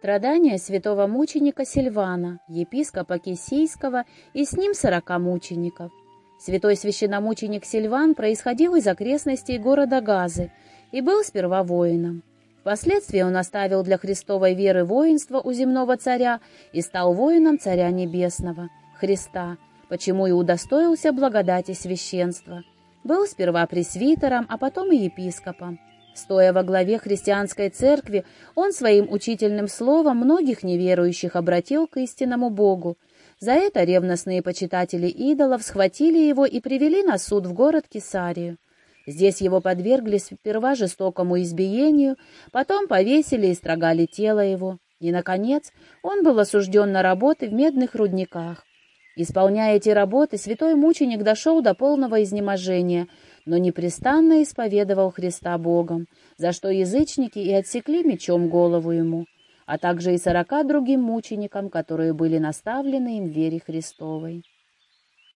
Страдания святого мученика Сильвана, епископа Кисейского и с ним сорока мучеников. Святой священномученик Сильван происходил из окрестностей города Газы и был сперва воином. Впоследствии он оставил для Христовой веры воинство у земного царя и стал воином Царя Небесного, Христа, почему и удостоился благодати священства. Был сперва пресвитером, а потом и епископом. Стоя во главе христианской церкви, он своим учительным словом многих неверующих обратил к истинному Богу. За это ревностные почитатели идолов схватили его и привели на суд в город Кесарию. Здесь его подвергли сперва жестокому избиению, потом повесили и строгали тело его. И, наконец, он был осужден на работы в медных рудниках. Исполняя эти работы, святой мученик дошел до полного изнеможения, но непрестанно исповедовал Христа Богом, за что язычники и отсекли мечом голову ему, а также и сорока другим мученикам, которые были наставлены им в вере Христовой.